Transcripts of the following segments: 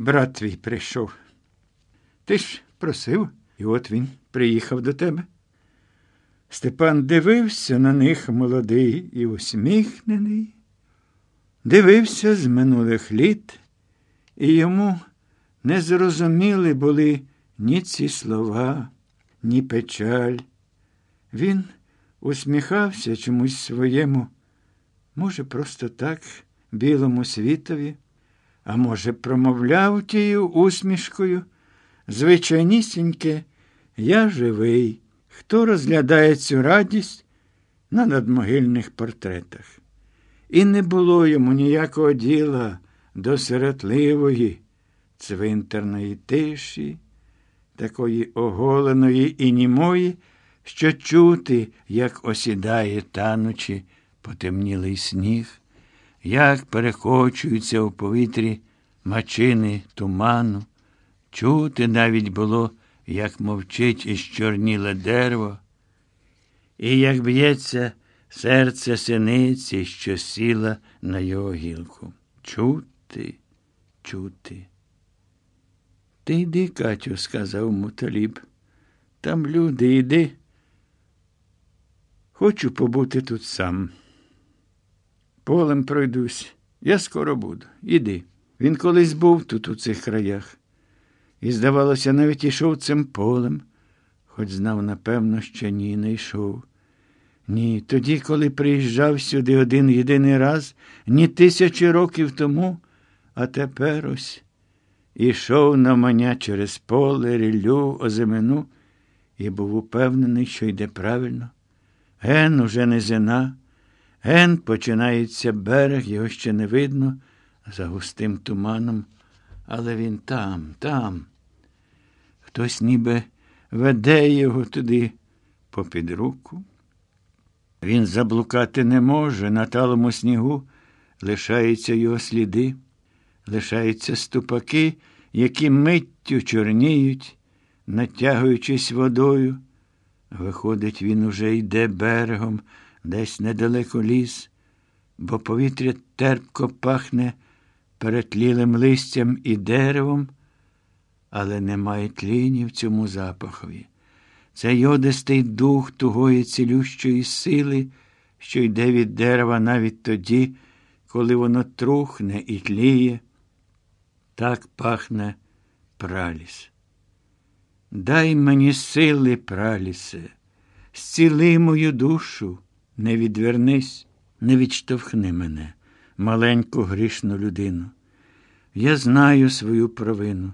брат твій прийшов. Ти ж просив, і от він приїхав до тебе. Степан дивився на них молодий і усміхнений, дивився з минулих літ, і йому не зрозуміли були ні ці слова, ні печаль. Він усміхався чомусь своєму, може, просто так, білому світові, а може, промовляв тією усмішкою. Звичайнісіньке, я живий, хто розглядає цю радість на надмогильних портретах. І не було йому ніякого діла до сиротливої, цвинтарної тиші, такої оголеної і німої, що чути, як осідає танучи потемнілий сніг, як перекочуються у повітрі мачини туману. Чути навіть було, як мовчить із чорніле дерево, і як б'ється серце синиці, що сіла на його гілку. Чути, чути. Ти йди, Катю, сказав муталіб. Там люди, йди. Хочу побути тут сам. Полем пройдусь. Я скоро буду. Іди. Він колись був тут, у цих краях. І, здавалося, навіть ішов цим полем, хоч знав, напевно, що ні, не йшов. Ні, тоді, коли приїжджав сюди один єдиний раз, ні тисячі років тому, а тепер ось ішов на маня через поле, ріллю, озимину і був упевнений, що йде правильно. Ген уже не зина, ген починається берег, його ще не видно, за густим туманом, але він там, там. Хтось ніби веде його туди попід руку. Він заблукати не може, на талому снігу лишаються його сліди, лишаються ступаки, які миттю чорніють, натягуючись водою. Виходить, він уже йде берегом, десь недалеко ліс, бо повітря терпко пахне перетлілим листям і деревом але немає тліні в цьому запахові. Це йодистий дух тугої цілющої сили, що йде від дерева навіть тоді, коли воно трухне і тліє. Так пахне праліс. Дай мені сили, пралісе, зціли мою душу, не відвернись, не відштовхни мене, маленьку грішну людину. Я знаю свою провину.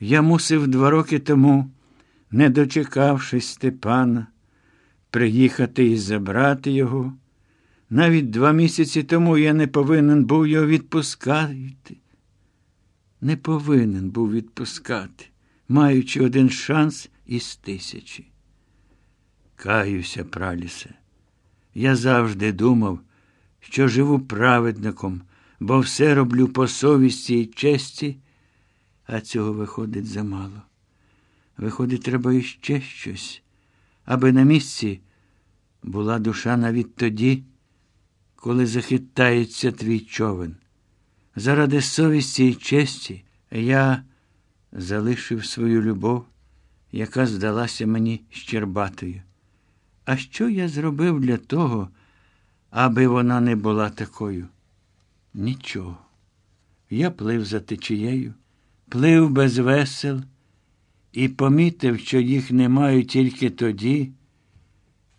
Я мусив два роки тому, не дочекавшись Степана, приїхати і забрати його. Навіть два місяці тому я не повинен був його відпускати. Не повинен був відпускати, маючи один шанс із тисячі. Каюся, пралісе. Я завжди думав, що живу праведником, бо все роблю по совісті і честі а цього виходить замало. Виходить, треба іще щось, аби на місці була душа навіть тоді, коли захитається твій човен. Заради совісті і честі я залишив свою любов, яка здалася мені щербатою. А що я зробив для того, аби вона не була такою? Нічого. Я плив за течією плив без весел і помітив, що їх немає тільки тоді,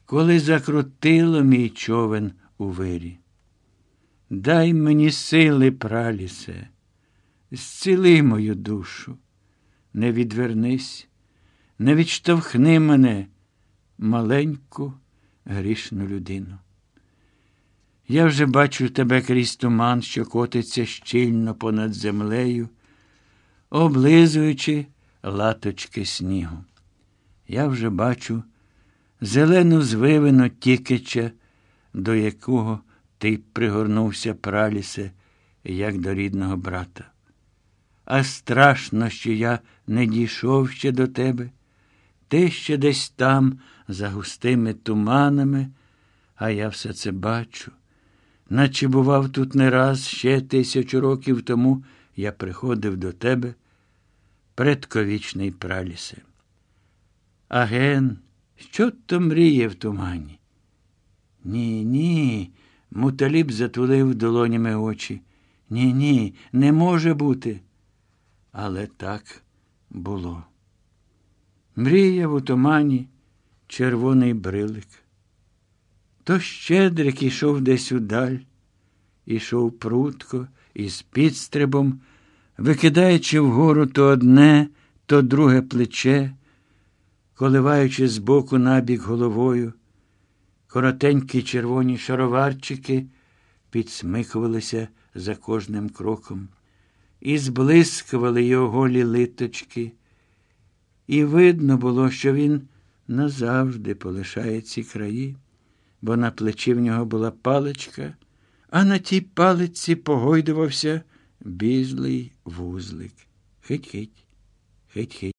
коли закрутило мій човен у вирі. Дай мені сили, пралісе, зціли мою душу, не відвернись, не відштовхни мене, маленьку грішну людину. Я вже бачу тебе крізь туман, що котиться щільно понад землею облизуючи латочки снігу. Я вже бачу зелену звивину тікича, до якого ти пригорнувся пралісе, як до рідного брата. А страшно, що я не дійшов ще до тебе. Ти ще десь там, за густими туманами, а я все це бачу, наче бував тут не раз ще тисячу років тому я приходив до тебе, предковічний пралісе. Аген, що то мріє в тумані? Ні, ні. Муталіб затулив долонями очі. Ні, ні, не може бути. Але так було. Мріяв у тумані червоний брилик. То щедрик ішов десь удаль, ішов прутко із підстрибом, викидаючи вгору то одне, то друге плече, коливаючи збоку набік головою. Коротенькі червоні шароварчики підсмикувалися за кожним кроком, і зблискували його голі литочки, і видно було, що він назавжди полишає ці краї, бо на плечі в нього була паличка, а на тій палиці погойдувався бізлий вузлик. Хить-хить, хить-хить.